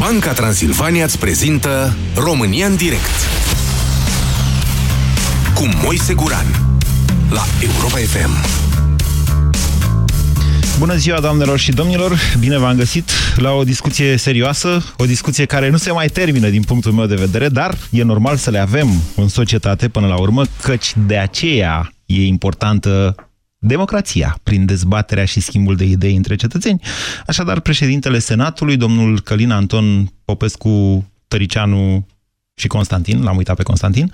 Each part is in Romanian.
Banca Transilvania îți prezintă România în direct cu Moise Guran la Europa FM. Bună ziua, doamnelor și domnilor! Bine v-am găsit la o discuție serioasă, o discuție care nu se mai termină din punctul meu de vedere, dar e normal să le avem în societate până la urmă, căci de aceea e importantă democrația prin dezbaterea și schimbul de idei între cetățeni. Așadar, președintele Senatului, domnul Călin Anton Popescu Tăricianu și Constantin, l-am uitat pe Constantin,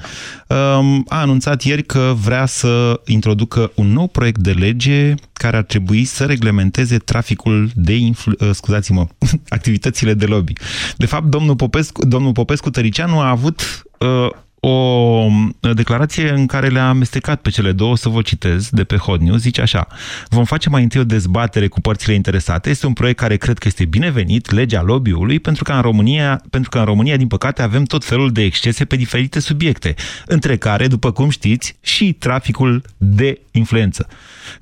um, a anunțat ieri că vrea să introducă un nou proiect de lege care ar trebui să reglementeze traficul de influ... Uh, scuzați-mă, activitățile de lobby. De fapt, domnul Popescu, domnul Popescu Tăricianu a avut uh, o declarație în care le-a amestecat pe cele două, să vă citez, de pe Hot News, zice așa, vom face mai întâi o dezbatere cu părțile interesate, este un proiect care cred că este binevenit, legea lobby-ului, pentru că în România, pentru că în România, din păcate, avem tot felul de excese pe diferite subiecte, între care, după cum știți, și traficul de influență.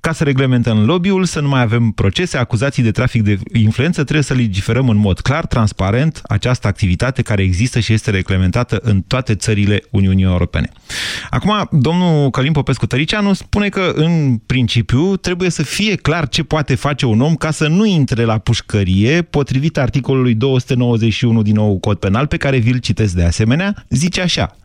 Ca să reglementăm lobby-ul, să nu mai avem procese, acuzații de trafic de influență, trebuie să legiferăm în mod clar, transparent, această activitate care există și este reglementată în toate țările Uniunii Europene. Acum, domnul Călim Popescu Tăricianu spune că, în principiu, trebuie să fie clar ce poate face un om ca să nu intre la pușcărie, potrivit articolului 291 din nou cod penal, pe care vi-l citesc de asemenea, zice așa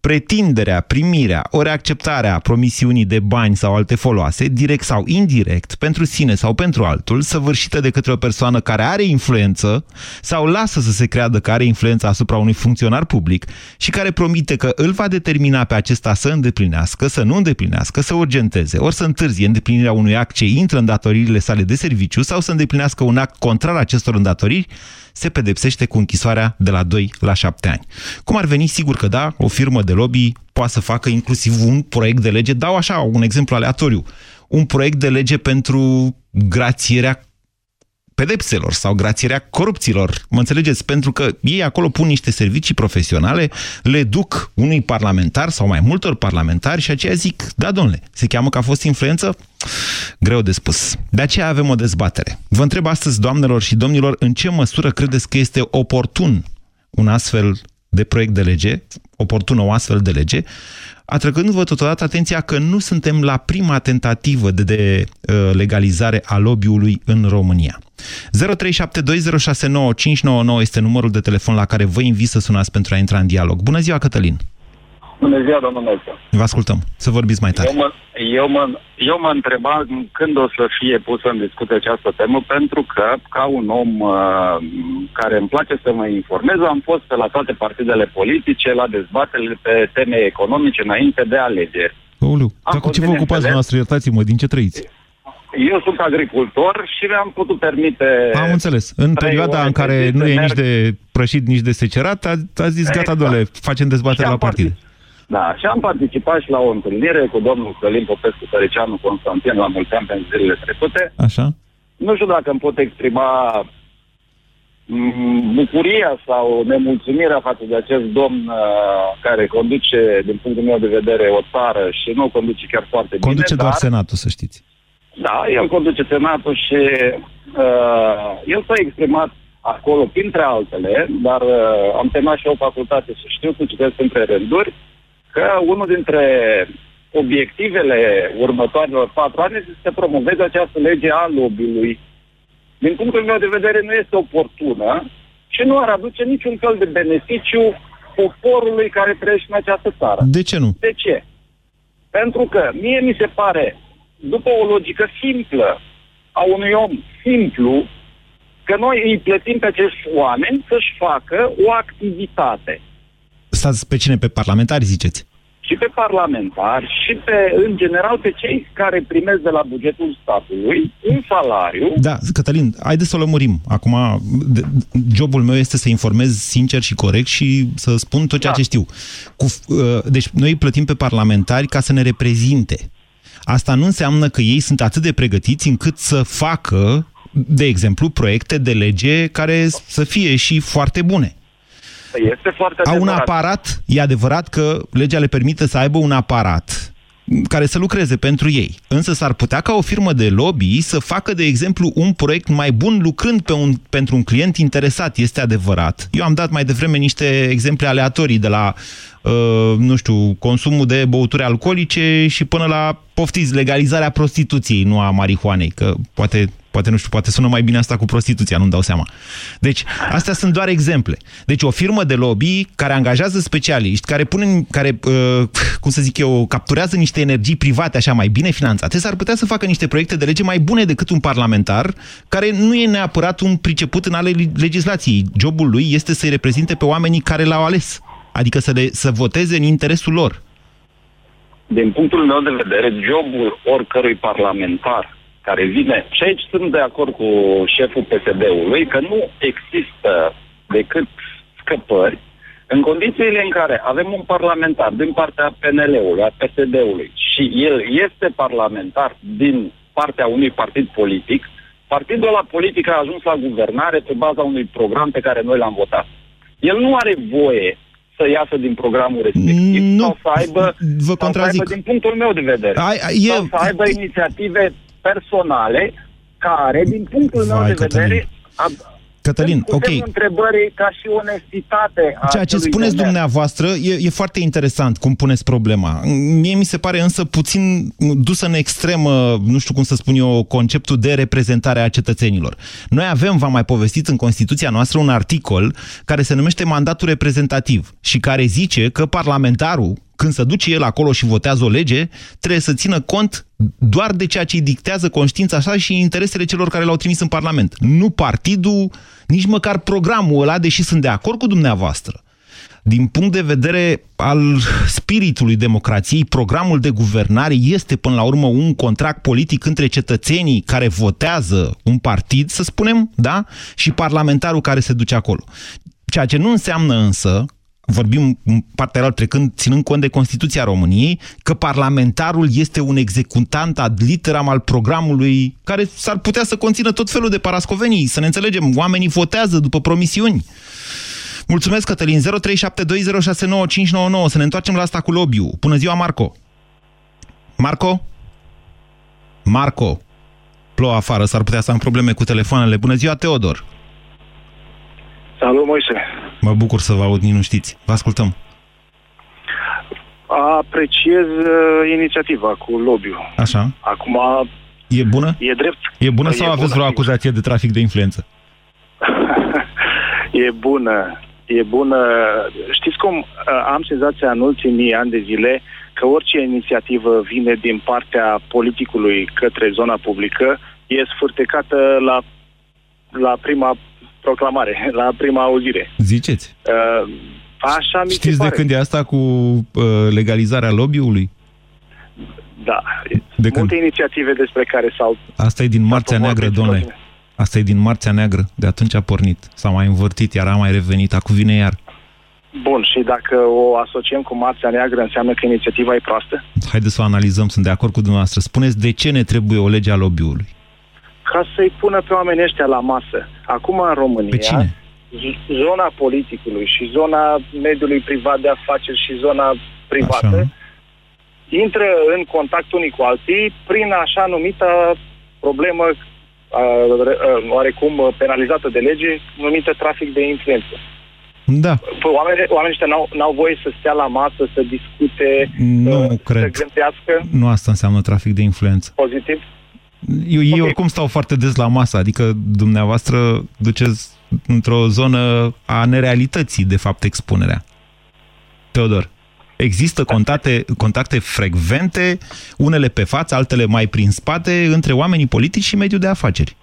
pretinderea, primirea, ori acceptarea promisiunii de bani sau alte foloase, direct sau indirect, pentru sine sau pentru altul, săvârșită de către o persoană care are influență sau lasă să se creadă că are influență asupra unui funcționar public și care promite că îl va determina pe acesta să îndeplinească, să nu îndeplinească, să urgenteze, ori să întârzie îndeplinirea unui act ce intră în datoriile sale de serviciu sau să îndeplinească un act contrar acestor îndatoriri, se pedepsește cu închisoarea de la 2 la 7 ani. Cum ar veni, sigur că da, o firmă de lobby poate să facă inclusiv un proiect de lege, dau așa un exemplu aleatoriu, un proiect de lege pentru grațierea pedepselor sau grațierea corupților. Mă înțelegeți? Pentru că ei acolo pun niște servicii profesionale, le duc unui parlamentar sau mai multor parlamentari și aceia zic, da, domnule, se cheamă că a fost influență? Greu de spus. De aceea avem o dezbatere. Vă întreb astăzi, doamnelor și domnilor, în ce măsură credeți că este oportun un astfel de proiect de lege, oportună o astfel de lege, atrăgându-vă totodată atenția că nu suntem la prima tentativă de, de uh, legalizare a lobby-ului în România. 0372069599 este numărul de telefon la care vă invit să sunați pentru a intra în dialog. Bună ziua, Cătălin! Bună ziua, domnul Melcă. Vă ascultăm. Să vorbiți mai tare. Eu mă, eu, mă, eu mă întrebam când o să fie pusă în discuție această temă, pentru că, ca un om uh, care îmi place să mă informez, am fost pe la toate partidele politice, la dezbaterile pe teme economice înainte de alegeri. Ouleu, dar cu ce vă ocupați noastră? Iertați-mă, din ce trăiți? Eu sunt agricultor și mi-am putut permite... Am înțeles. În perioada în care nu e merg... nici de prășit, nici de secerat, a, a zis, exact. gata, doamne, facem dezbatere la partid. Da, și am participat și la o întâlnire cu domnul Călim Popescu Tăricianu Constantin la mulți ani pe zilele trecute. Așa. Nu știu dacă îmi pot exprima mm, bucuria sau nemulțumirea față de acest domn uh, care conduce, din punctul meu de vedere, o țară și nu o conduce chiar foarte conduce bine. Conduce doar dar... Senatul, să știți. Da, el conduce Senatul și uh, el s-a exprimat acolo, printre altele, dar uh, am terminat și o facultate și știu să citesc între rânduri, că unul dintre obiectivele următoarelor patru ani este să promoveze această lege a lobby-ului. Din punctul meu de vedere nu este oportună și nu ar aduce niciun fel de beneficiu poporului care trăiește în această țară. De ce nu? De ce? Pentru că mie mi se pare după o logică simplă a unui om simplu, că noi îi plătim pe acești oameni să-și facă o activitate. Stați pe cine? Pe parlamentari, ziceți? Și pe parlamentari și pe, în general, pe cei care primesc de la bugetul statului un salariu. Da, Cătălin, haideți să o lămurim. Acum, jobul meu este să informez sincer și corect și să spun tot ceea da. ce știu. Cu, uh, deci, noi plătim pe parlamentari ca să ne reprezinte. Asta nu înseamnă că ei sunt atât de pregătiți încât să facă, de exemplu, proiecte de lege care să fie și foarte bune. Este foarte Au un aparat, e adevărat că legea le permite să aibă un aparat care să lucreze pentru ei. Însă s-ar putea ca o firmă de lobby să facă, de exemplu, un proiect mai bun lucrând pe un, pentru un client interesat. Este adevărat. Eu am dat mai devreme niște exemple aleatorii de la Uh, nu știu, consumul de băuturi alcoolice și până la, poftiți, legalizarea prostituției, nu a marihuanei, că poate, poate, nu știu, poate sună mai bine asta cu prostituția, nu-mi dau seama. Deci, astea sunt doar exemple. Deci, o firmă de lobby care angajează specialiști, care pune, care, uh, cum să zic eu, capturează niște energii private așa mai bine finanțate, s-ar putea să facă niște proiecte de lege mai bune decât un parlamentar care nu e neapărat un priceput în ale legislației. Jobul lui este să-i reprezinte pe oamenii care l-au ales. Adică să, le, să voteze în interesul lor. Din punctul meu de vedere, jobul oricărui parlamentar care vine, și aici sunt de acord cu șeful PSD-ului, că nu există decât scăpări în condițiile în care avem un parlamentar din partea PNL-ului, a PSD-ului, și el este parlamentar din partea unui partid politic, partidul la politic a ajuns la guvernare pe baza unui program pe care noi l-am votat. El nu are voie să iasă din programul respectiv nu, sau să aibă, vă sau să aibă, din punctul meu de vedere, ai, e... sau să aibă inițiative personale care, din punctul Vai, meu de Cătălin. vedere, Cătălin, ok. întrebări ca și onestitate. Ceea ce spuneți demers. dumneavoastră e, e foarte interesant cum puneți problema. Mie mi se pare însă puțin dusă în extremă, nu știu cum să spun eu, conceptul de reprezentare a cetățenilor. Noi avem, v-am mai povestit în Constituția noastră, un articol care se numește mandatul reprezentativ și care zice că parlamentarul, când se duce el acolo și votează o lege, trebuie să țină cont doar de ceea ce îi dictează conștiința sa și interesele celor care l-au trimis în Parlament. Nu partidul, nici măcar programul ăla, deși sunt de acord cu dumneavoastră. Din punct de vedere al spiritului democrației, programul de guvernare este până la urmă un contract politic între cetățenii care votează un partid, să spunem, da? Și parlamentarul care se duce acolo. Ceea ce nu înseamnă însă vorbim în partea altă, trecând, ținând cont de Constituția României, că parlamentarul este un executant ad literam al programului care s-ar putea să conțină tot felul de parascovenii. Să ne înțelegem, oamenii votează după promisiuni. Mulțumesc, Cătălin. 0372069599. Să ne întoarcem la asta cu lobby Bună ziua, Marco! Marco? Marco! Plouă afară, s-ar putea să am probleme cu telefoanele. Bună ziua, Teodor! Salut, Moise! Mă bucur să vă aud, nu știți. Vă ascultăm. Apreciez uh, inițiativa cu lobby Așa. Acum... E bună? E drept. E bună sau e aveți bună, vreo acuzație de trafic de influență? e bună. E bună. Știți cum uh, am senzația în ultimii ani de zile că orice inițiativă vine din partea politicului către zona publică e sfârtecată la, la prima proclamare, la prima auzire. Ziceți? Uh, așa mi Știți se pare. de când e asta cu uh, legalizarea lobby-ului? Da. De Multe când? inițiative despre care s-au... Asta e din Marțea Neagră, domnule. Asta e din Marțea Neagră. De atunci a pornit. S-a mai învârtit, iar a mai revenit. Acum vine iar. Bun, și dacă o asociem cu Marțea Neagră, înseamnă că inițiativa e proastă? Haideți să o analizăm, sunt de acord cu dumneavoastră. Spuneți de ce ne trebuie o lege a lobby-ului? Ca să-i pună pe oamenii ăștia la masă. Acum în România, pe cine? zona politicului și zona mediului privat de afaceri și zona privată așa. intră în contact unii cu alții prin așa numită problemă oarecum penalizată de lege, numită trafic de influență. Da. Păi, oamenii, oamenii ăștia n-au, n-au voie să stea la masă, să discute, nu uh, cred. să gândească. Nu asta înseamnă trafic de influență. Pozitiv? Eu, ei okay. oricum stau foarte des la masă, adică dumneavoastră duceți într-o zonă a nerealității, de fapt, expunerea. Teodor, există contacte, contacte frecvente, unele pe față, altele mai prin spate, între oamenii politici și mediul de afaceri.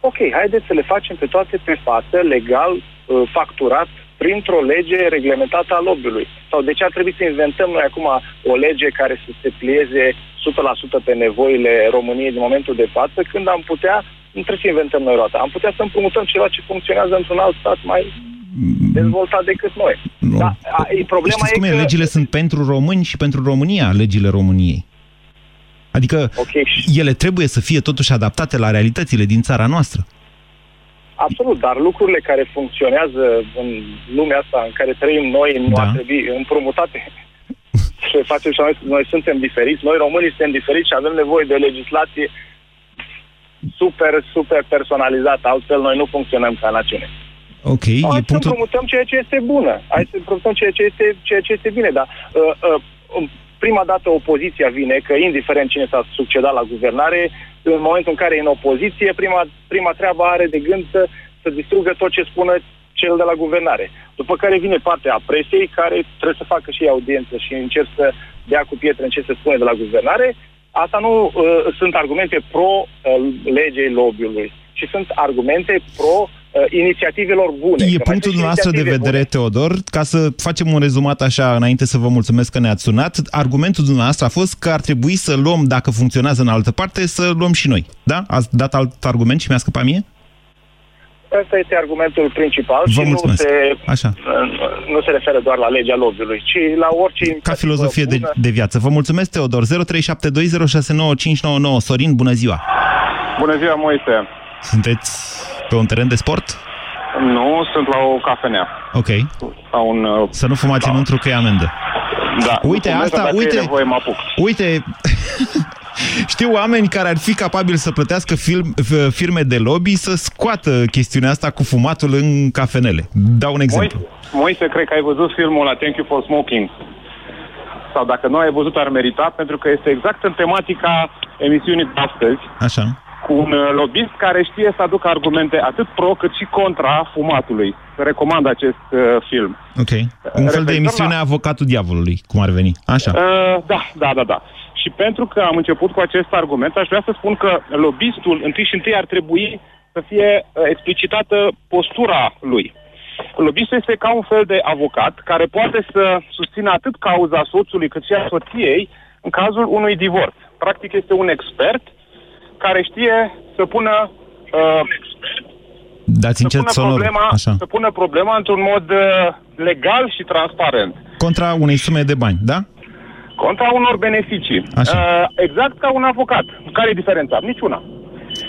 Ok, haideți să le facem pe toate pe față, legal, uh, facturat, printr-o lege reglementată a lobby-ului? Sau de ce ar trebui să inventăm noi acum o lege care să se plieze 100% pe nevoile României din momentul de față, când am putea, nu trebuie să inventăm noi roata, am putea să împrumutăm ceva ce funcționează într-un alt stat mai dezvoltat decât noi. Nu. Da, a, problema Știți cum e, că... legile sunt pentru români și pentru România, legile României. Adică okay. ele trebuie să fie totuși adaptate la realitățile din țara noastră. Absolut, dar lucrurile care funcționează în lumea asta în care trăim noi nu da. ar trebui împrumutate. față și noi, noi suntem diferiți, noi românii suntem diferiți și avem nevoie de legislație super, super personalizată, altfel noi nu funcționăm ca națiune. Ok, Hai e să punctul... împrumutăm ceea ce este bună. Hai să împrumutăm ceea ce este, ceea ce este bine, dar uh, uh, prima dată opoziția vine, că indiferent cine s-a succedat la guvernare, în momentul în care e în opoziție, prima, prima treabă are de gând să, să distrugă tot ce spună cel de la guvernare. După care vine partea presiei, care trebuie să facă și audiență și încerc să dea cu pietre în ce se spune de la guvernare. Asta nu uh, sunt argumente pro uh, legei lobby-ului, ci sunt argumente pro uh, inițiativelor bune. E punctul dumneavoastră de vedere, bune. Teodor, ca să facem un rezumat așa înainte să vă mulțumesc că ne-ați sunat. Argumentul dumneavoastră a fost că ar trebui să luăm, dacă funcționează în altă parte, să luăm și noi. Da? Ați dat alt argument și mi-a scăpat mie? Ăsta este argumentul principal Vă și mulțumesc. nu se, Așa. nu se referă doar la legea lobby-ului, ci la orice... Ca filozofie de, de viață. Vă mulțumesc, Teodor. 0372069599. Sorin, bună ziua! Bună ziua, Moise! Sunteți pe un teren de sport? Nu, sunt la o cafenea. Ok. La un, uh, Să nu fumați da. înăuntru că e amendă. Da. Uite, Fumez, asta, dacă uite, e nevoie, mă apuc. uite, știu oameni care ar fi capabili să plătească film, firme de lobby să scoată chestiunea asta cu fumatul în cafenele. Dau un exemplu. Moise, Moise, cred că ai văzut filmul la Thank You for Smoking. Sau dacă nu ai văzut, ar merita, pentru că este exact în tematica emisiunii de astăzi. Așa. Cu un uh, lobbyist care știe să aducă argumente atât pro cât și contra fumatului. Recomand acest uh, film. Ok. Un fel de emisiune la... avocatul diavolului, cum ar veni. Așa. Uh, da, da, da, da. Și pentru că am început cu acest argument, aș vrea să spun că lobbyistul întâi și întâi ar trebui să fie uh, explicitată postura lui. Lobbyistul este ca un fel de avocat care poate să susțină atât cauza soțului cât și a soției în cazul unui divorț. Practic este un expert care știe să pună uh, Dați încet să pună, sonor. problema, Așa. să pună problema într-un mod uh, legal și transparent. Contra unei sume de bani, da? Contra unor beneficii. Așa. Uh, exact ca un avocat. Care e diferența? Niciuna.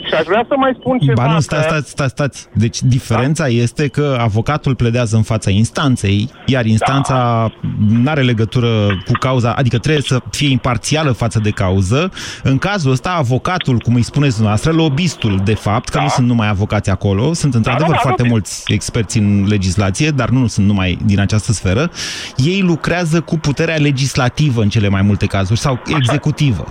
Și aș vrea să mai spun ceva. Ba nu, că- stați, stați, stați, stați. Deci diferența este că avocatul pledează în fața instanței, iar instanța nu are legătură cu cauza, adică trebuie să fie imparțială față de cauză. În cazul ăsta, avocatul, cum îi spuneți dumneavoastră, lobistul, de fapt, că nu sunt numai avocați acolo, sunt într-adevăr da, da, foarte lobby. mulți experți în legislație, dar nu sunt numai din această sferă. Ei lucrează cu puterea legislativă în cele mai multe cazuri, sau executivă.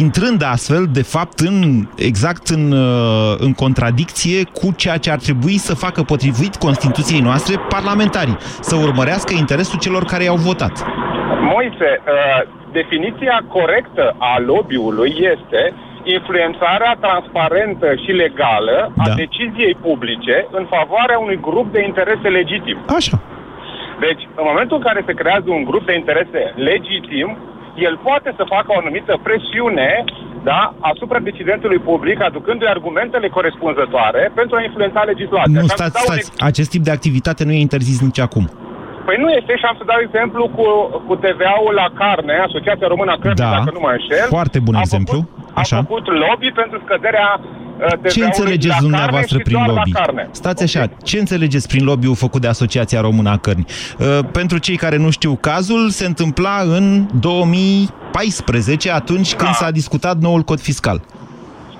Intrând astfel, de fapt, în, exact în, uh, în contradicție cu ceea ce ar trebui să facă potrivit Constituției noastre parlamentarii, să urmărească interesul celor care i-au votat. Moise, uh, definiția corectă a lobby-ului este influențarea transparentă și legală a Da. deciziei publice în favoarea unui grup de interese legitim. Așa. Deci, în momentul în care se creează un grup de interese legitim, el poate să facă o anumită presiune da, asupra decidentului public, aducându-i argumentele corespunzătoare pentru a influența legislația. Nu, Și am să stați, dau un stați. Acest tip de activitate nu e interzis nici acum. Păi nu este și am să dau exemplu cu, cu TVA-ul la carne, Asociația Română a Cărnii, Da. dacă nu mă înșel. Foarte bun a exemplu. Făcut, Așa. A făcut lobby pentru scăderea uh, TVA-ului Ce înțelegeți la dumneavoastră carne și prin doar lobby? La carne. Stați așa, ce înțelegeți prin lobby-ul făcut de Asociația Română a Cărnii? Uh, pentru cei care nu știu cazul, se întâmpla în 2014, atunci când s-a discutat noul cod fiscal.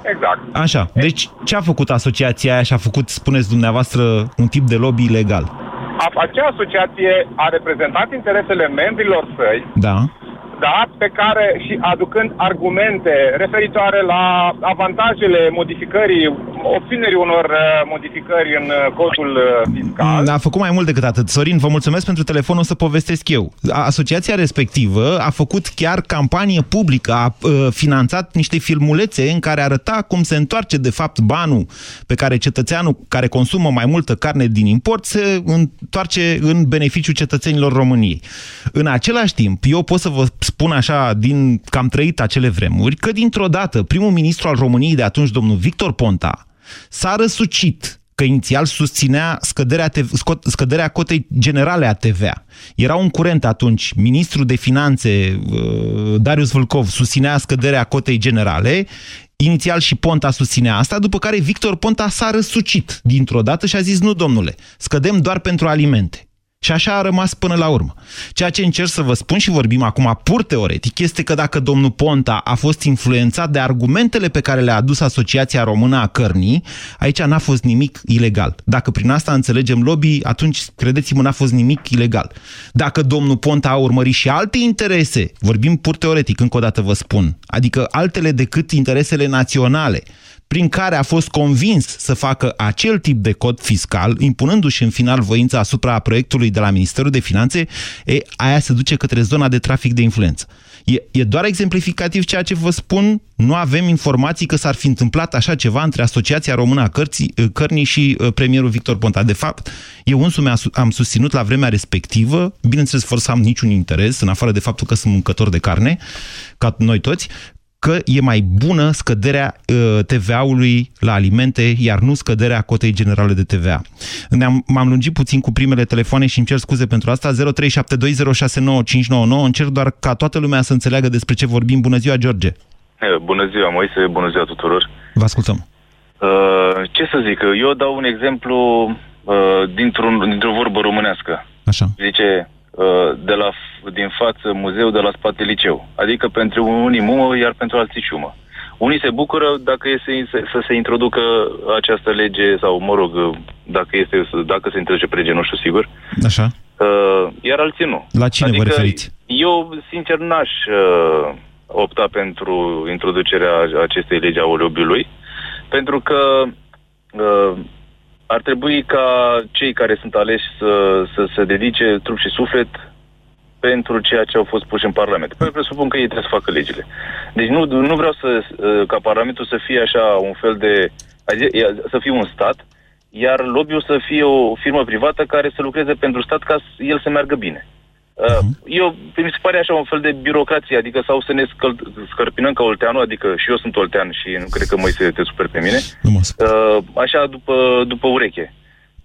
Exact. Așa, deci ce a făcut asociația aia și a făcut, spuneți dumneavoastră, un tip de lobby ilegal? A, acea asociație a reprezentat interesele membrilor săi, Da? Da, pe care și aducând argumente referitoare la avantajele modificării, obținerii unor uh, modificări în uh, codul uh, fiscal. A făcut mai mult decât atât. Sorin, vă mulțumesc pentru telefon, o să povestesc eu. Asociația respectivă a făcut chiar campanie publică, a uh, finanțat niște filmulețe în care arăta cum se întoarce de fapt banul pe care cetățeanul care consumă mai multă carne din import se întoarce în beneficiul cetățenilor României. În același timp, eu pot să vă spun așa, din că am trăit acele vremuri, că dintr-o dată primul ministru al României de atunci, domnul Victor Ponta, s-a răsucit că inițial susținea scăderea, TV, scot, scăderea cotei generale a TVA. Era un curent atunci, ministrul de finanțe, uh, Darius Vâlcov, susținea scăderea cotei generale, inițial și Ponta susținea asta, după care Victor Ponta s-a răsucit dintr-o dată și a zis, nu domnule, scădem doar pentru alimente. Și așa a rămas până la urmă. Ceea ce încerc să vă spun și vorbim acum pur teoretic este că dacă domnul Ponta a fost influențat de argumentele pe care le-a adus Asociația Română a Cărnii, aici n-a fost nimic ilegal. Dacă prin asta înțelegem lobby, atunci, credeți-mă, n-a fost nimic ilegal. Dacă domnul Ponta a urmărit și alte interese, vorbim pur teoretic, încă o dată vă spun, adică altele decât interesele naționale, prin care a fost convins să facă acel tip de cod fiscal, impunându-și în final voința asupra proiectului de la Ministerul de Finanțe, e, aia se duce către zona de trafic de influență. E, e doar exemplificativ ceea ce vă spun, nu avem informații că s-ar fi întâmplat așa ceva între Asociația Română a Cărții, Cărnii și uh, premierul Victor Ponta. De fapt, eu însumi am susținut la vremea respectivă, bineînțeles, fără să am niciun interes, în afară de faptul că sunt mâncător de carne, ca noi toți, că e mai bună scăderea uh, TVA-ului la alimente, iar nu scăderea cotei generale de TVA. M-am lungit puțin cu primele telefoane și îmi cer scuze pentru asta. 0372069599. Încerc doar ca toată lumea să înțeleagă despre ce vorbim. Bună ziua, George! Bună ziua, Moise, bună ziua tuturor! Vă ascultăm! Uh, ce să zic, eu dau un exemplu uh, dintr-un, dintr-o vorbă românească. Așa. Zice, Uh, de la, din față muzeu, de la spate liceu. Adică pentru unii mumă, iar pentru alții ciumă. Unii se bucură dacă este să se introducă această lege, sau, mă rog, dacă, este, dacă se introduce pe lege, nu știu sigur. Așa. Uh, iar alții nu. La cine adică vă referiți? Eu, sincer, n-aș uh, opta pentru introducerea acestei legi a oleobiului, pentru că uh, ar trebui ca cei care sunt aleși să, să se dedice trup și suflet pentru ceea ce au fost puși în Parlament. Păi presupun că ei trebuie să facă legile. Deci nu, nu vreau să, ca Parlamentul să fie așa un fel de... să fie un stat, iar lobby-ul să fie o firmă privată care să lucreze pentru stat ca el să meargă bine. Uh, eu, mi se pare așa un fel de birocrație, adică sau să ne scăl- scărpinăm ca olteanul, adică și eu sunt oltean și nu cred că mai se te super pe mine, uh, așa după, după ureche.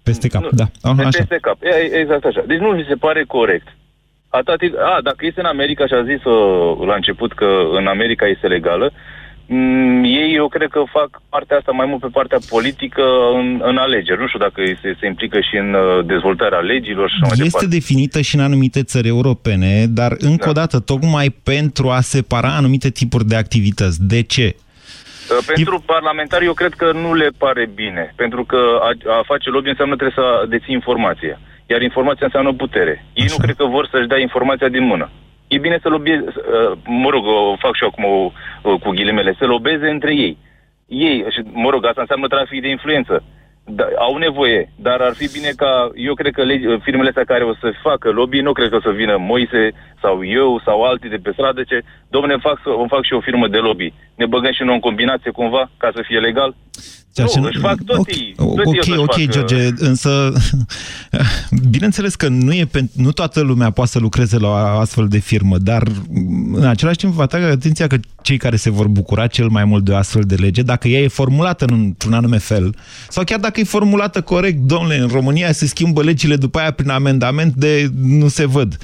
Peste cap, nu, da. Aha, peste așa. cap, e, exact așa. Deci nu mi se pare corect. Atât, a, dacă este în America și a zis uh, la început că în America este legală, Mm, ei, eu cred că fac partea asta mai mult pe partea politică în, în alegeri. Nu știu dacă se, se implică și în uh, dezvoltarea legilor și Este departe. definită și în anumite țări europene, dar încă da. o dată, tocmai pentru a separa anumite tipuri de activități. De ce? Uh, pentru e... parlamentari, eu cred că nu le pare bine. Pentru că a, a face lobby înseamnă trebuie să deții informație. Iar informația înseamnă putere. Ei Așa. nu cred că vor să-și dea informația din mână e bine să lobeze, uh, mă rog, o fac și eu acum o, cu ghilimele, să lobeze între ei. Ei, și mă rog, asta înseamnă trafic de influență. Da, au nevoie, dar ar fi bine ca, eu cred că legi, firmele astea care o să facă lobby, nu cred că o să vină Moise sau eu sau alții de pe stradă, ce, domne, fac, îmi fac și o firmă de lobby. Ne băgăm și noi în combinație cumva, ca să fie legal? Ceea nu, își fac tot okay, ok, ok, facă... George, însă bineînțeles că nu, e pe, nu toată lumea poate să lucreze la o astfel de firmă, dar în același timp vă atrag atenția că cei care se vor bucura cel mai mult de o astfel de lege, dacă ea e formulată într-un anume fel, sau chiar dacă e formulată corect, domnule, în România se schimbă legile după aia prin amendament de nu se văd.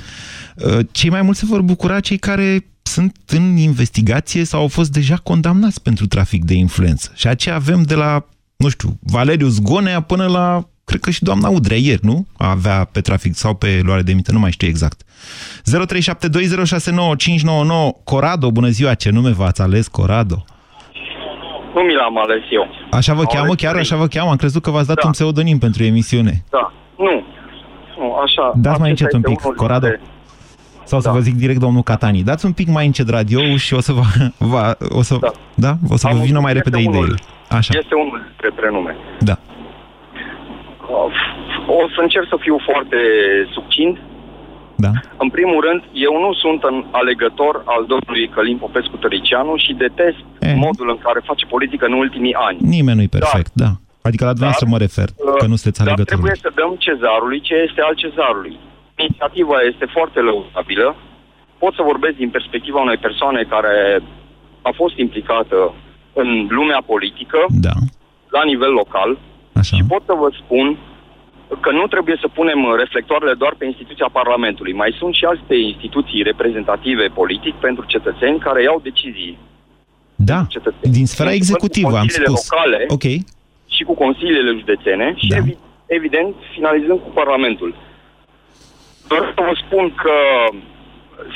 Uh, cei mai mulți se vor bucura cei care sunt în investigație sau au fost deja condamnați pentru trafic de influență. Și aceea avem de la, nu știu, Valeriu Zgonea până la, cred că și doamna Udrea ieri, nu? Avea pe trafic sau pe luare de minte, nu mai știu exact. 0372069599 Corado, bună ziua, ce nume v-ați ales, Corado? Nu mi l-am ales eu. Așa vă cheamă? Chiar așa vă cheamă? Am crezut că v-ați dat da. un pseudonim pentru emisiune. Da. Nu. Nu, așa. Dați mai încet un pic, Corado. De sau da. să vă zic direct domnul Catani. Dați un pic mai încet radio și o să vă, va, o să, da. Da? O să Am vă vină mai repede unul, ideile. Așa. Este unul dintre prenume. Da. O să încerc să fiu foarte succint. Da. În primul rând, eu nu sunt un alegător al domnului Călim Popescu Tăricianu și detest e. modul în care face politică în ultimii ani. Nimeni nu-i perfect, da. da. Adică la dumneavoastră mă refer, că nu sunteți alegător. Dar trebuie să dăm cezarului ce este al cezarului inițiativa este foarte lăudabilă. Pot să vorbesc din perspectiva unei persoane care a fost implicată în lumea politică, da. la nivel local, Așa. și pot să vă spun că nu trebuie să punem reflectoarele doar pe instituția Parlamentului. Mai sunt și alte instituții reprezentative politic pentru cetățeni care iau decizii. Da, cetățeni. din sfera executivă am spus. locale okay. și cu consiliile județene da. și evident finalizând cu Parlamentul. Vreau să vă spun că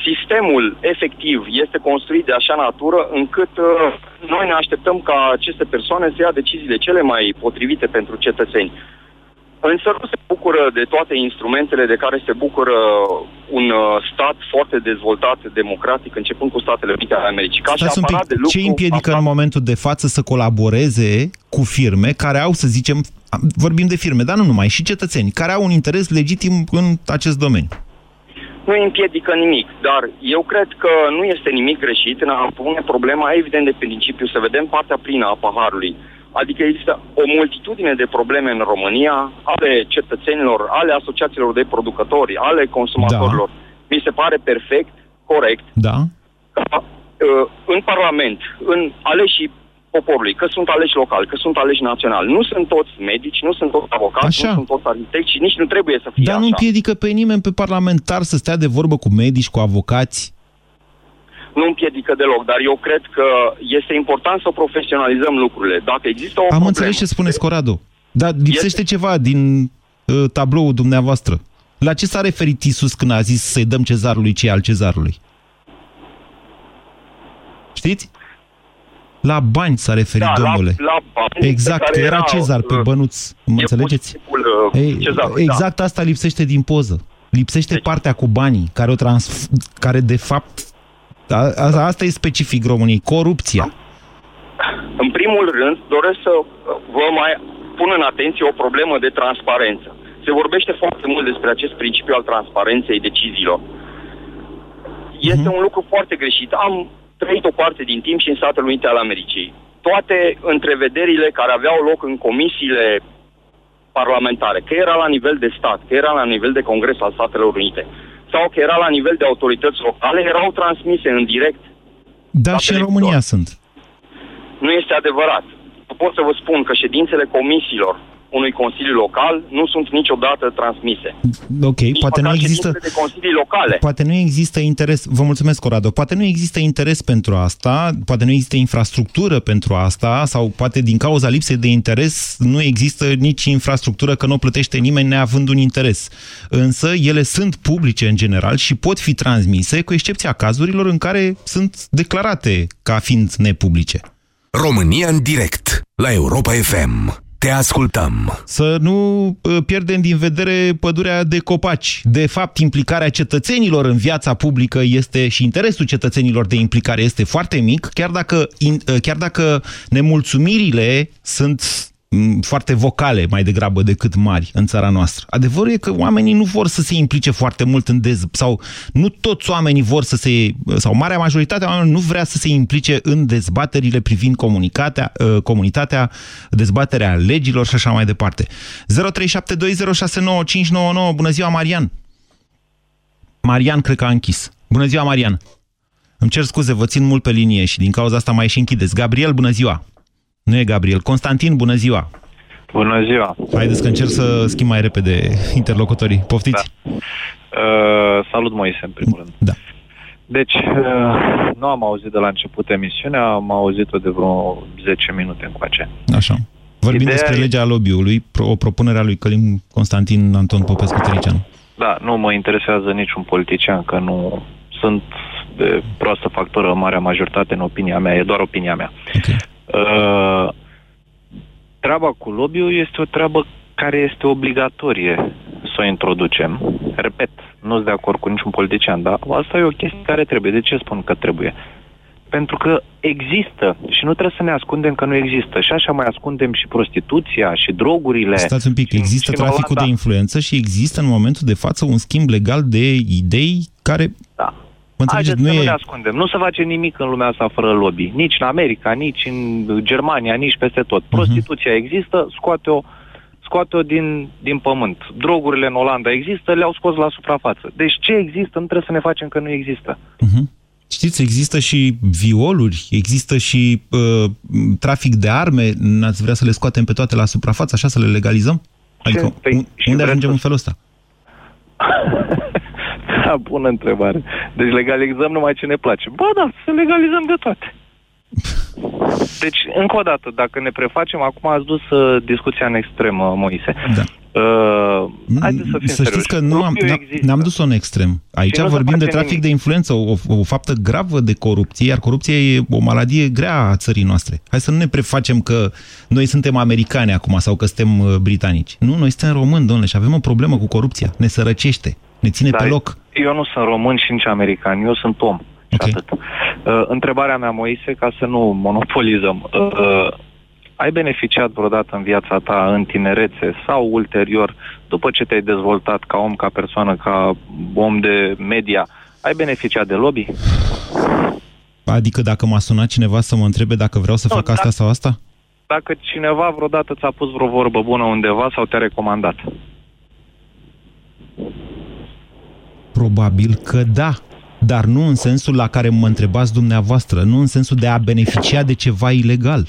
sistemul efectiv este construit de așa natură încât uh, noi ne așteptăm ca aceste persoane să ia deciziile cele mai potrivite pentru cetățeni. Însă nu se bucură de toate instrumentele de care se bucură un uh, stat foarte dezvoltat, democratic, începând cu Statele Unite ale Americii. Ca Stați un pic, de lucru, ce îi împiedică aflat... în momentul de față să colaboreze cu firme care au, să zicem, vorbim de firme, dar nu numai, și cetățeni, care au un interes legitim în acest domeniu? Nu îi împiedică nimic, dar eu cred că nu este nimic greșit în a pune problema evident de principiu, să vedem partea plină a paharului. Adică există o multitudine de probleme în România, ale cetățenilor, ale asociațiilor de producători, ale consumatorilor. Da. Mi se pare perfect, corect, Da? ca uh, în Parlament, în aleșii poporului, că sunt aleși local, că sunt aleși național. Nu sunt toți medici, nu sunt toți avocați, Așa. nu sunt toți arhitecți și nici nu trebuie să fie Dar așa. nu împiedică pe nimeni pe parlamentar să stea de vorbă cu medici, cu avocați? Nu împiedică deloc, dar eu cred că este important să profesionalizăm lucrurile. Dacă există o Am problemă, înțeles ce spuneți, Corado. Dar lipsește ceva din uh, tabloul dumneavoastră. La ce s-a referit Isus când a zis să-i dăm cezarului ce e al cezarului? Știți? La bani s-a referit, da, domnule. La, la bani Exact, pe că care era erau, cezar pe uh, bănuț. Mă e înțelegeți? tipul, uh, Ei, cezarului, exact asta lipsește din poză. Lipsește Deci- partea cu banii, care, o trans, care de fapt, a, a, asta e specific României, corupția. Da. În primul rând, doresc să uh, vă mai pun în atenție o problemă de transparență. Se vorbește foarte mult despre acest principiu al transparenței deciziilor. Este Mhm. un lucru foarte greșit. Am trăit o parte din timp și în Statele Unite ale Americii. Toate întrevederile care aveau loc în comisiile parlamentare, că era la nivel de stat, că era la nivel de Congres al Statelor Unite, sau că era la nivel de autorități locale, erau transmise în direct Da, La și în televizor. România sunt. nu este adevărat. Pot să vă spun că ședințele comisiilor unui consiliu local nu sunt niciodată transmise. Ok, Nici poate nu măcar există... ședințele de consilii locale. Poate nu există interes, vă mulțumesc, Corado, poate nu există interes pentru asta, poate nu există infrastructură pentru asta, sau poate din cauza lipsei de interes nu există nici infrastructură, că nu o plătește nimeni neavând un interes. Însă ele sunt publice în general și pot fi transmise, cu excepția cazurilor în care sunt declarate ca fiind nepublice. România în direct la Europa FM. Te ascultăm. Să nu uh, pierdem din vedere pădurea de copaci. De fapt, implicarea cetățenilor în viața publică este și interesul cetățenilor de implicare este foarte mic, chiar dacă, in- uh, chiar dacă nemulțumirile sunt mm, foarte vocale mai degrabă decât mari în țara noastră. Adevărul e că oamenii nu vor să se implice foarte mult în dez... sau nu toți oamenii vor să se... sau marea majoritate a oamenilor nu vrea să se implice în dezbaterile privind comunitatea, uh, comunitatea, dezbaterea legilor și așa mai departe. 0372069599 Bună ziua, Marian! Marian cred că a închis. Bună ziua, Marian! Îmi cer scuze, vă țin mult pe linie și din cauza asta mai și închideți. Gabriel, bună ziua! Nu e Gabriel. Constantin, bună ziua! Bună ziua! Haideți că încerc să schimb mai repede interlocutorii. Poftiți? Da. Uh, salut, Moise, în primul rând. Da. Deci, uh, nu am auzit de la început emisiunea, am auzit-o de vreo 10 minute încoace. Așa. Vorbim Ideea despre e- legea lobby-ului, pro- o propunere a lui Călim Constantin Anton Popescu Tăricianu. Da, nu mă interesează niciun politician, că nu sunt de proastă factură marea majoritate în opinia mea, e doar opinia mea. Ok. Uh, treaba cu lobby-ul este o treabă care este obligatorie să o introducem. Repet, nu sunt de acord cu niciun politician, dar asta e o chestie care trebuie. De ce spun că trebuie? Pentru că există și nu trebuie să ne ascundem că nu există. Și așa mai ascundem și prostituția și drogurile. Stați un pic, Și în- există și în traficul de Olanda- influență și există în momentul de față un schimb legal de idei care, Da. Mă înțelegeți, Haideți nu să nu e... ne ascundem. Nu se face nimic în lumea asta fără lobby. Nici în America, nici în Germania, nici peste tot. Mhm. Prostituția există, scoate-o, scoate-o din, din pământ. Drogurile în Olanda există, le-au scos la suprafață. Deci ce există, nu trebuie să ne facem că nu există. Mhm. Știți, există și violuri, există și uh, trafic de arme, n-ați vrea să le scoatem pe toate la suprafață, așa să le legalizăm? Adică, Păi, un- și unde vreți ajungem să- în felul ăsta? da, bună întrebare. Deci legalizăm numai ce ne place. Ba da, să legalizăm de toate. Deci, încă o dată, dacă ne prefacem, acum ați dus uh, discuția în extremă, Moise. Da. Uh, Haideți să fim să știți că nu am, ne-am dus-o în extrem. Aici vorbim de trafic nimic. de influență, o, o faptă gravă de corupție, iar corupția e o maladie grea a țării noastre. Hai să nu ne prefacem că noi suntem americani acum sau că suntem uh, britanici. Nu, noi suntem români, domnule, și avem o problemă cu corupția. Ne sărăcește, ne ține da, pe loc. Eu nu sunt român și nici american, eu sunt om. Okay. atât. Uh, întrebarea mea, Moise, ca să nu monopolizăm. Uh, uh, ai beneficiat vreodată în viața ta, în tinerețe sau ulterior, după ce te-ai dezvoltat ca om, ca persoană, ca om de media, ai beneficiat de lobby? Adică dacă m-a sunat cineva să mă întrebe dacă vreau să no, fac asta dacă, sau asta? Dacă cineva vreodată ți-a pus vreo vorbă bună undeva sau te-a recomandat? Probabil că da, dar nu în sensul la care mă întrebați dumneavoastră, nu în sensul de a beneficia de ceva ilegal.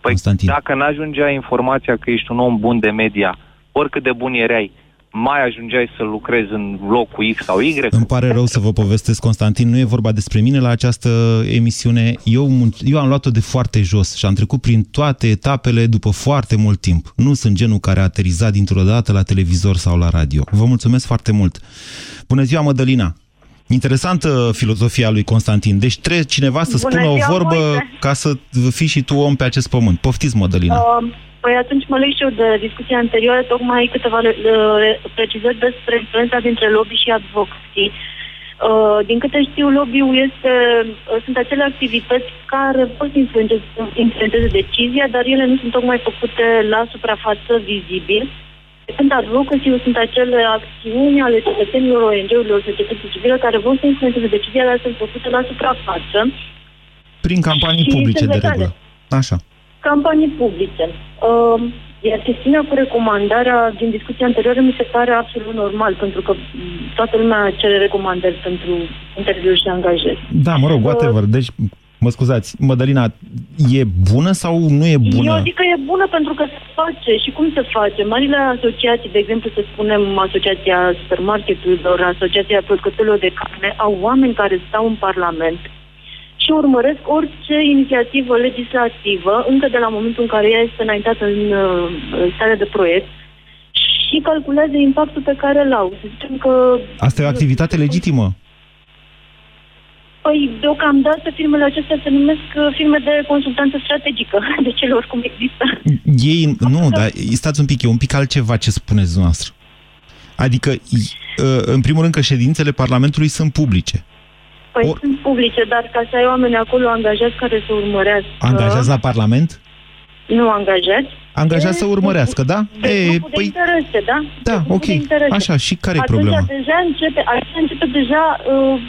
Păi Constantin. dacă n-ajungea informația că ești un om bun de media, oricât de bun erai, mai ajungeai să lucrezi în locul X sau Y? Îmi pare rău să vă povestesc, Constantin, nu e vorba despre mine la această emisiune. Eu, eu am luat-o de foarte jos și am trecut prin toate etapele după foarte mult timp. Nu sunt genul care a aterizat dintr-o dată la televizor sau la radio. Vă mulțumesc foarte mult. Bună ziua, Mădălina! Interesantă filozofia lui Constantin. Deci trebuie cineva să spună o vorbă Moise. ca să fii și tu om pe acest pământ. Poftiți, Mădălina. Uh, păi atunci mă leg și eu de discuția anterioară, tocmai câteva precizări despre influența dintre lobby și advocacy. Uh, din câte știu, lobby-ul este, uh, sunt acele activități care pot influențeze decizia, dar ele nu sunt tocmai făcute la suprafață vizibil. Când advocacy sunt acele acțiuni ale cetățenilor, ONG-urilor, societății civile care vor să influențeze decizia, dar sunt făcute la suprafață. Prin campanii publice, de regulă. Așa. Campanii publice. Uh, iar chestiunea cu recomandarea din discuția anterioară mi se pare absolut normal, pentru că toată lumea cere recomandări pentru interviuri și angajări. Da, mă rog, whatever. Deci Mă scuzați, Mădălina, e bună sau nu e bună? Eu zic că e bună pentru că se face. Și cum se face? Marile asociații, de exemplu, să spunem Asociația Supermarketurilor, Asociația Producătorilor de Carne, au oameni care stau în Parlament și urmăresc orice inițiativă legislativă, încă de la momentul în care ea este înaintată în, în stare de proiect, și calculează impactul pe care îl au. Să zicem că... Asta e o activitate legitimă. Păi, deocamdată, firmele acestea se numesc uh, firme de consultanță strategică, de cele oricum există. Ei, nu, dar stați un pic, e un pic altceva ce spuneți dumneavoastră. Adică, uh, în primul rând că ședințele Parlamentului sunt publice. Păi Or... sunt publice, dar ca să ai oameni acolo angajați care să urmărească... Angajați la Parlament? Nu angajați. Angajați să urmărească, da? De e, păi... de interese, da? Da, de ok. Așa, și care e problema? Atunci deja începe, începe deja uh,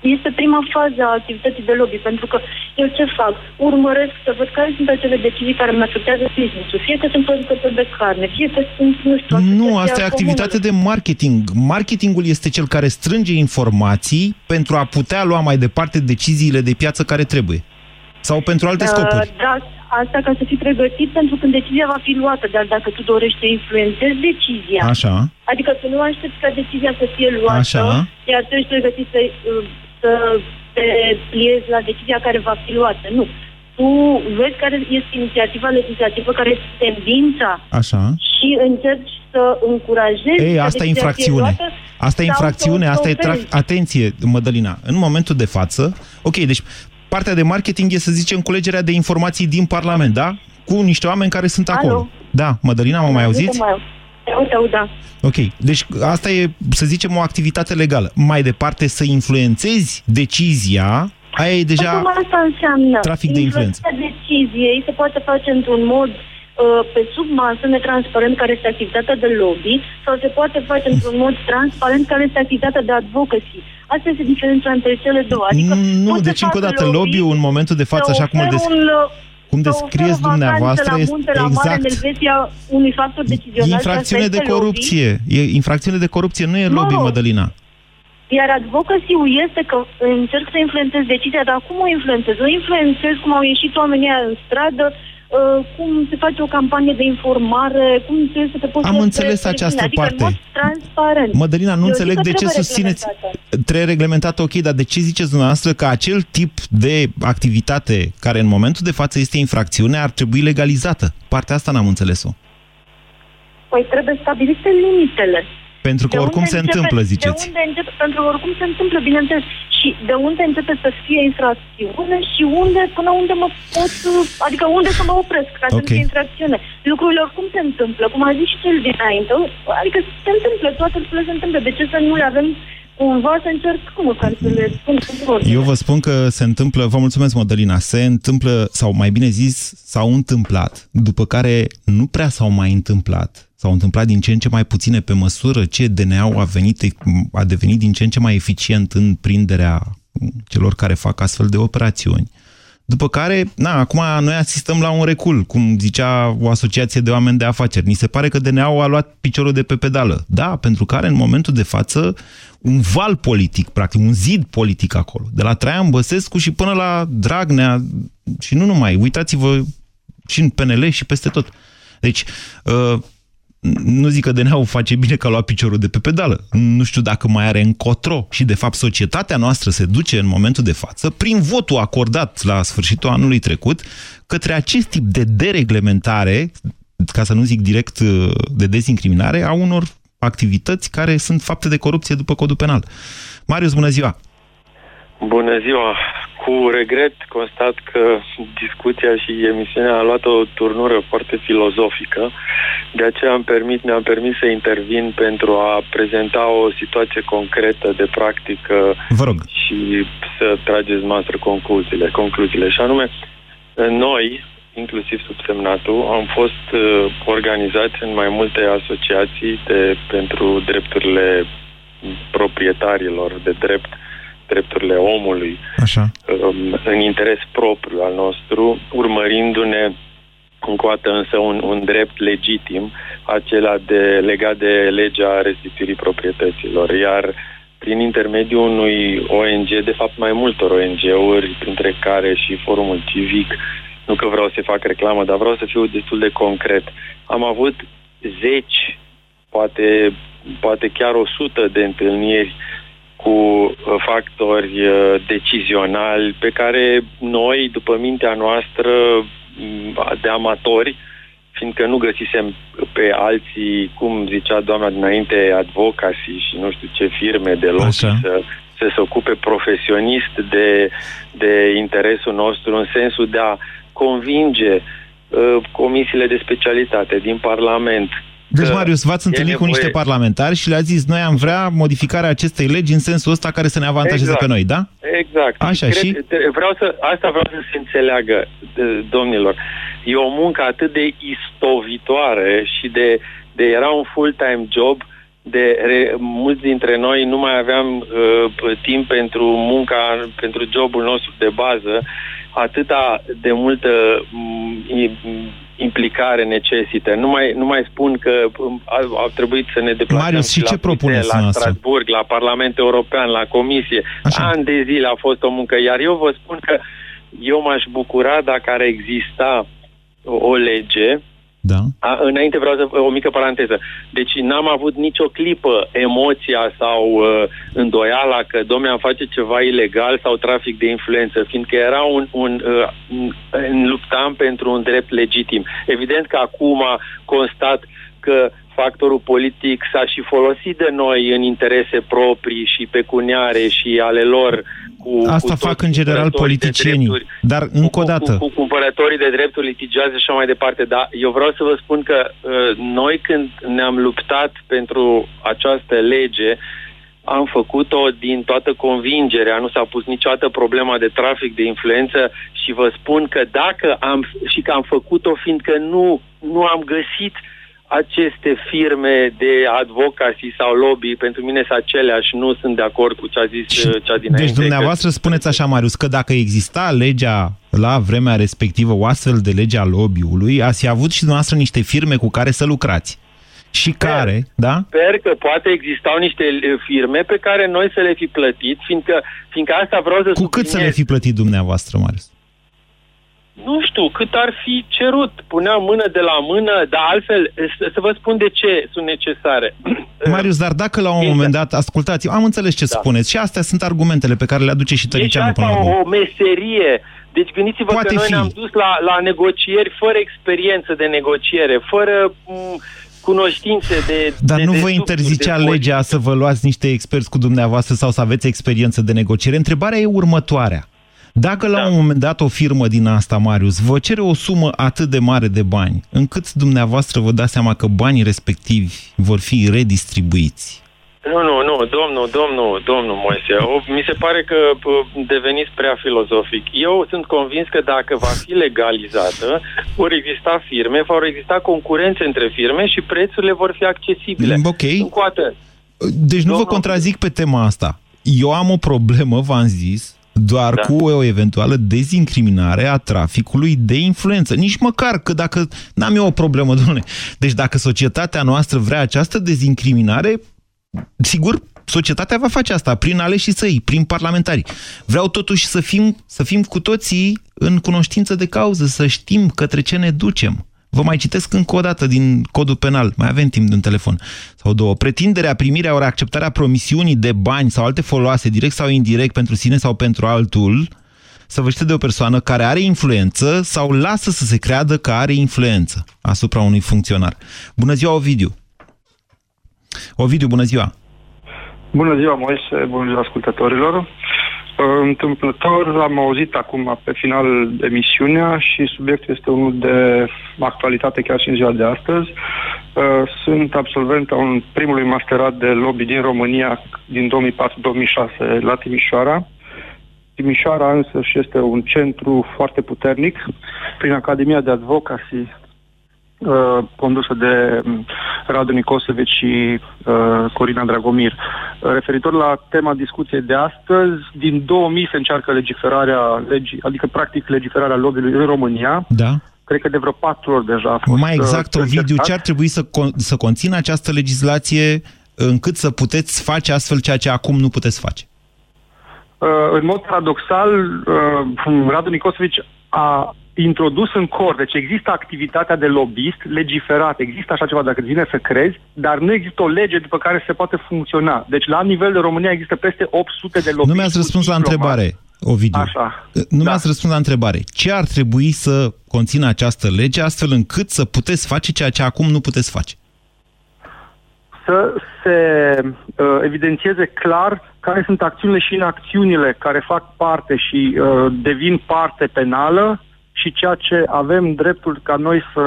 este prima fază a activității de lobby, pentru că eu ce fac? Urmăresc să văd care sunt acele decizii care mă afectează business-ul. Fie că sunt producători de carne, fie că sunt, nu știu... Nu, asta e activitate de marketing. Marketingul este cel care strânge informații pentru a putea lua mai departe deciziile de piață care trebuie. Sau pentru alte uh, scopuri. Da, asta ca să fii pregătit pentru când decizia va fi luată, dar dacă tu dorești să influențezi decizia, Așa. adică tu nu aștepți ca decizia să fie luată, Așa. iar tu ești pregătit să uh, să te pliezi la decizia care va fi luată. Nu. Tu vezi care este inițiativa legislativă, care este tendința Așa. și încerci să încurajezi Ei, asta e infracțiune. Asta e infracțiune, asta e traf... Atenție, Mădălina, în momentul de față, ok, deci partea de marketing e, să zicem, culegerea de informații din Parlament, da? Cu niște oameni care sunt acolo. Alo? Da, Mădălina, mă mai auziți? Mai Aud, da. Ok, deci asta e, să zicem, o activitate legală. Mai departe, să influențezi decizia, aia e deja Acum asta înseamnă trafic de influență. deciziei se poate face într-un mod uh, pe sub masă, netransparent, care este activitatea de lobby, sau se poate face într-un mod transparent, care este activitatea de advocacy. Asta este diferența între cele două. Adică nu, deci încă o dată, lobby-ul în momentul de față, așa cum îl descrie... Uh, cum descrieți dumneavoastră, la munte, la exact. Mare, Elveția, unui factor decizional. Infracțiune de corupție. Lobby. E infracțiune de corupție, nu e lobby, no. Mădălina. Iar advocacy este că încerc să influențez decizia, dar cum o influențez? O influențez cum au ieșit oamenii în stradă, Uh, cum se face o campanie de informare, cum trebuie să te poți... Am înțeles această adică parte. În transparent. Mădălina, nu Eu înțeleg de ce susțineți... Trebuie reglementat, ok, dar de ce ziceți dumneavoastră că acel tip de activitate care în momentul de față este infracțiune ar trebui legalizată? Partea asta n-am înțeles-o. Păi trebuie stabilite limitele. Pentru că De oricum unde se începe- întâmplă, ziceți. De unde începe, pentru că oricum se întâmplă, bineînțeles. Și de unde începe să fie infracțiune și unde, până unde mă pot, adică unde să mă opresc ca să Ok. nu fie infracțiune. Lucrurile oricum se întâmplă, cum a zis și cel dinainte, adică se întâmplă, toate lucrurile se întâmplă. De ce să nu le avem cumva să încerc, cum măcar să le pun în ordine? Eu vă spun că se întâmplă, vă mulțumesc, Modelina, se întâmplă, sau mai bine zis, s-au întâmplat, după care nu prea s-au mai întâmplat, s-au întâmplat din ce în ce mai puține pe măsură ce DNA-ul a, venit, a devenit din ce în ce mai eficient în prinderea celor care fac astfel de operațiuni. După care, na, acum noi asistăm la un recul, cum zicea o asociație de oameni de afaceri. Ni se pare că DNA-ul a luat piciorul de pe pedală. Da, pentru care în momentul de față un val politic, practic, un zid politic acolo. De la Traian Băsescu și până la Dragnea și nu numai. Uitați-vă și în PNL și peste tot. Deci, uh, nu zic că DNA-ul face bine că a luat piciorul de pe pedală. Nu știu dacă mai are încotro. Și, de fapt, societatea noastră se duce în momentul de față, prin votul acordat la sfârșitul anului trecut, către acest tip de dereglementare, ca să nu zic direct uh, de dezincriminare, a unor activități care sunt fapte de corupție după codul penal. Marius, bună ziua! Bună ziua! Cu regret constat că discuția și emisiunea a luat o turnură foarte filozofică. De aceea am permit, mi-am permis să intervin pentru a prezenta o situație concretă de practică Vă rog. și să trageți noastră concluziile. concluziile. Și anume, noi, inclusiv subsemnatul, am fost uh, organizați în mai multe asociații de, pentru drepturile proprietarilor de drept, drepturile omului, Așa. um, în interes propriu al nostru, urmărindu-ne încă o dată însă un, un drept legitim, acela de legat de legea restituirii proprietăților. Iar prin intermediul unui ONG, de fapt mai multor ONG-uri, printre care și Forumul Civic, nu că vreau să fac reclamă, dar vreau să fiu destul de concret. Am avut zeci, poate, poate chiar o sută de întâlniri cu uh, factori uh, decizionali pe care noi, după mintea noastră m, de amatori, fiindcă nu găsisem pe alții, cum zicea doamna dinainte, advocacy și nu știu ce firme de loc Așa. să, să se ocupe profesionist de, de interesul nostru în sensul de a convinge uh, comisiile de specialitate din Parlament Deci, că Marius, v-ați e întâlnit cu nevoie- niște parlamentari și le-a zis, noi am vrea modificarea acestei legi în sensul ăsta care să ne avantajeze Exact. pe noi, da? Exact. Așa, Cred, și? te- Vreau să, asta vreau să se înțeleagă, de- domnilor. E o muncă atât de istovitoare și de, de era un full-time job, de re, mulți dintre noi nu mai aveam uh, timp pentru munca, pentru jobul nostru de bază, atâta de multă mm, i- implicare necesită. Nu mai, nu mai spun că um, au, au trebuit să ne deplasăm Marius, și la ce Bruxelles, propuneți la dumneavoastră? Strasburg, la Parlamentul European, la Comisie. Așa. Ani de zile a fost o muncă, iar eu vă spun că eu m-aș bucura dacă ar exista o, o lege Da. a, înainte vreau să o mică paranteză. Deci n-am avut nicio clipă emoția sau uh, îndoiala că, domne, am face ceva ilegal sau trafic de influență, fiindcă era un, un uh, în- luptam pentru un drept legitim. Evident că acum constat că factorul politic s-a și folosit de noi în interese proprii și pecuniare și ale lor cu, Asta cu fac toți în general cumpărătorii de politicienii. drepturi Dar, încă o cu, dată, Cu, cu cumpărătorii de drepturi litigiați și așa mai departe. Dar eu vreau să vă spun că uh, noi când ne-am luptat pentru această lege, am făcut-o din toată convingerea, nu s-a pus niciodată problema de trafic de influență și vă spun că dacă am, și că am făcut-o fiindcă nu, nu am găsit aceste firme de advocacy sau lobby, pentru mine sunt aceleași, nu sunt de acord cu ce a zis Și- uh, cea dinainte. deci dumneavoastră că- spuneți așa, Marius, că dacă exista legea la vremea respectivă, o astfel de lege a lobby-ului, ați fi avut și dumneavoastră niște firme cu care să lucrați. Și care, da? Sper că poate existau niște uh, firme pe care noi să le fi plătit, fiindcă, fiindcă asta vreau să Cu cât să le subliniez. fi plătit dumneavoastră, Marius? Nu știu, cât ar fi cerut. Puneam mână de la mână, dar altfel, să, să vă spun de ce sunt necesare. Marius, dar dacă la un Exact. moment dat, ascultați, am înțeles ce Da. spuneți și astea sunt argumentele pe care le aduce și E și Tăricianu până la asta urmă. o meserie. Deci gândiți-vă Poate că noi fi. ne-am dus la, la negocieri fără experiență de negociere, fără m, cunoștințe de Dar de, nu de vă sub- interzicea de legea să vă luați niște experți cu dumneavoastră sau să aveți experiență de negociere? Întrebarea e următoarea. Dacă la un moment dat o firmă din asta, Marius, vă cere o sumă atât de mare de bani, încât dumneavoastră vă dați seama că banii respectivi vor fi redistribuiți, Nu, nu, nu, domnul, domnul, domnul Moise, o, mi se pare că p- deveniți prea filozofic. Eu sunt convins că dacă va fi legalizată, vor exista firme, vor exista concurențe între firme și prețurile vor fi accesibile. Ok. Încă o dată, Deci nu vă Domnul- contrazic pe tema asta. Eu am o problemă, v-am zis, doar Da. cu o eventuală dezincriminare a traficului de influență. Nici măcar că dacă... N-am eu o problemă, domnule. Deci dacă societatea noastră vrea această dezincriminare, sigur, societatea va face asta prin aleșii săi, prin parlamentari. Vreau totuși să fim, să fim cu toții în cunoștință de cauză, să știm către ce ne ducem. Vă mai citesc încă o dată din codul penal, mai avem timp de un telefon sau două. Pretinderea, primirea ori acceptarea promisiunii de bani sau alte foloase, direct sau indirect, pentru sine sau pentru altul, săvârșită de o persoană care are influență sau lasă să se creadă că are influență asupra unui funcționar. Bună ziua, Ovidiu! Ovidiu, bună ziua! Bună ziua, Moise, bună ziua ascultătorilor. Uh, Întâmplător am auzit acum pe final emisiunea și subiectul este unul de actualitate chiar și în ziua de astăzi. Uh, Sunt absolvent a un primului masterat de lobby din România din 2004-2006 la Timișoara. Timișoara însă și este un centru foarte puternic prin Academia de Advocacy uh, condusă de um, Radu Nicosevici și uh, Corina Dragomir. Uh, Referitor la tema discuției de astăzi, din 2000 se încearcă legiferarea legii, adică practic legiferarea lobby-ului în România. Da? Cred că de vreo patru ori deja a fost Mai exact, uh, Ovidiu, încercat. ce ar trebui să, con- să conțină această legislație încât să puteți face astfel ceea ce acum nu puteți face? Uh, în mod paradoxal, uh, Radu Nicosevici a introdus în cor, deci există activitatea de lobbyist legiferat, există așa ceva dacă îți vine să crezi, dar nu există o lege după care se poate funcționa. Deci la nivel de România există peste 800 de lobbyist. Nu mi-ați răspuns la întrebare, Ovidiu. Așa. Nu mi-ați răspuns la întrebare. Ce ar trebui să conțină această lege astfel încât să puteți face ceea ce acum nu puteți face? să se uh, evidențieze clar care sunt acțiunile și inacțiunile care fac parte și uh, devin parte penală și ceea ce avem dreptul ca noi să,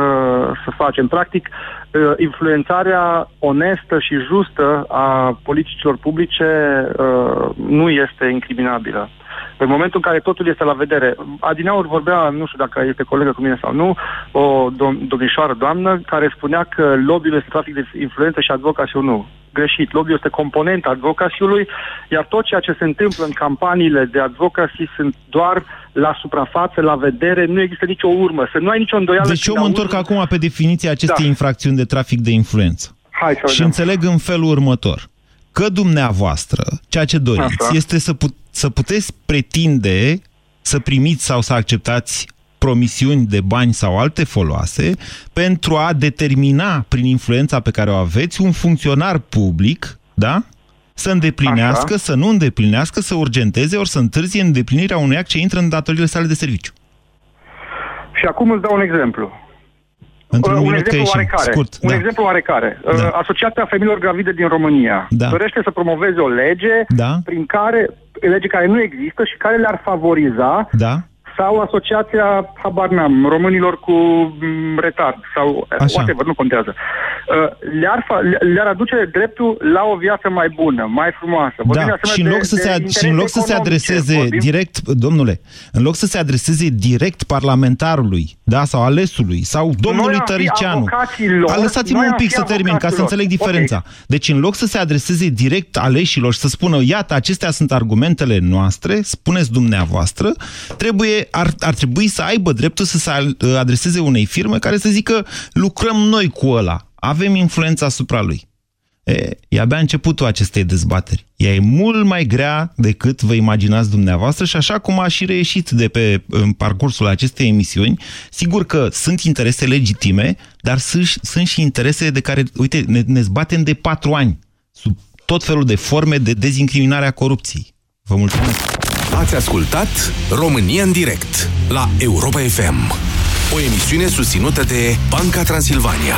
să facem. Practic, uh, influențarea onestă și justă a politicilor publice uh, nu este incriminabilă. În momentul în care totul este la vedere, Adineaur vorbea, nu știu dacă este colegă cu mine sau nu, o dom- domnișoară doamnă care spunea că lobby-ul este trafic de influență și advocațiu nu. Greșit. Lobby-ul este componenta advocațiului, iar tot ceea ce se întâmplă în campaniile de advocacy sunt doar la suprafață, la vedere, nu există nicio urmă. Să nu ai nicio îndoială. Deci eu când mă auzi- întorc acum pe definiția acestei Da. infracțiuni de trafic de influență. Hai să Și vedem. înțeleg în felul următor. Că dumneavoastră, ceea ce doriți, Așa. este să, put- să puteți pretinde să primiți sau să acceptați promisiuni de bani sau alte foloase pentru a determina prin influența pe care o aveți un funcționar public, da? Să îndeplinească, Așa. să nu îndeplinească, să urgenteze ori să întârzie îndeplinirea unui act ce intră în datoriile sale de serviciu. Și acum îți dau un exemplu. Într-un Uh, un minut că exemplu ieșim. oarecare. Scurt, un da. exemplu oarecare. Da. Uh, Asociația Femeilor Gravide din România Da. dorește să promoveze o lege Da. prin care lege care nu există și care le-ar favoriza Da? Sau asociația, habar n-am, românilor cu mm, retard sau Așa. whatever, nu contează. Uh, Le-ar, fa- le- le-ar aduce dreptul la o viață mai bună, mai frumoasă. Vorbim de Da, asemenea și în de- loc să, de se, ad- interese și în loc să se economice. adreseze Vorbim- direct, domnule, în loc să se adreseze direct parlamentarului, da, sau alesului, sau domnului Noi am fi Tăricianu. avocații lor, A, Lăsați-mă noi un am pic fi să termin, ca avocații să lor. înțeleg diferența. Deci în loc să se adreseze direct aleșilor și să spună, iată, acestea sunt argumentele noastre, spuneți dumneavoastră, trebuie, ar, ar trebui să aibă dreptul să se al- adreseze unei firme care să zică, lucrăm noi cu ăla, avem influența asupra lui. E, e abia începutul acestei dezbateri. Ea e mult mai grea decât vă imaginați dumneavoastră și așa cum a și reieșit de pe în parcursul acestei emisiuni, sigur că sunt interese legitime, dar sunt, sunt și interese de care, uite, ne, ne zbatem de patru ani sub tot felul de forme de dezincriminare a corupției. Vă mulțumesc! Ați ascultat România în direct la Europa FM, o emisiune susținută de Banca Transilvania.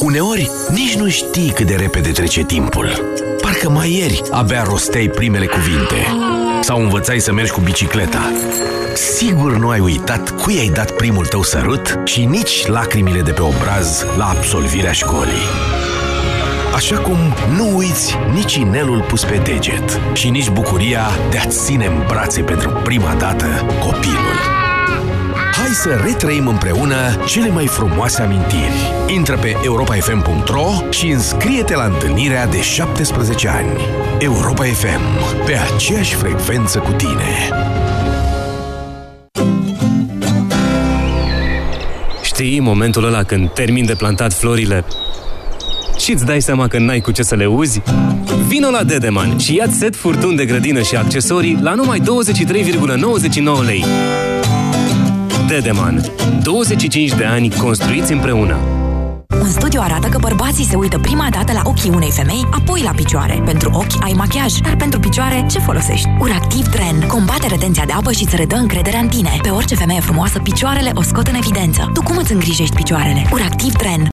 Uneori, nici nu știi cât de repede trece timpul. Parcă mai ieri abia rosteai primele cuvinte sau învățai să mergi cu bicicleta. Sigur nu ai uitat cui ai dat primul tău sărut și nici lacrimile de pe obraz la absolvirea școlii. Așa cum nu uiți nici inelul pus pe deget și nici bucuria de a-ți ține în brațe pentru prima dată copilul. Hai să retrăim împreună cele mai frumoase amintiri. Intră pe europafm.ro și înscrie-te la întâlnirea de 17 ani. Europa FM, pe aceeași frecvență cu tine. Știi momentul ăla când termin de plantat florile și îți dai seama că n-ai cu ce să le uzi? Vino la Dedeman și ia set furtun de grădină și accesorii la numai 23,99 lei. Dedeman. 25 de ani construiți împreună. Un studiu arată că bărbații se uită prima dată la ochii unei femei, apoi la picioare. Pentru ochi ai machiaj, dar pentru picioare ce folosești? Uractiv Dren combate retenția de apă și îți redă încrederea în tine. Pe orice femeie frumoasă, picioarele o scot în evidență. Tu cum îți îngrijești picioarele? Uractiv Dren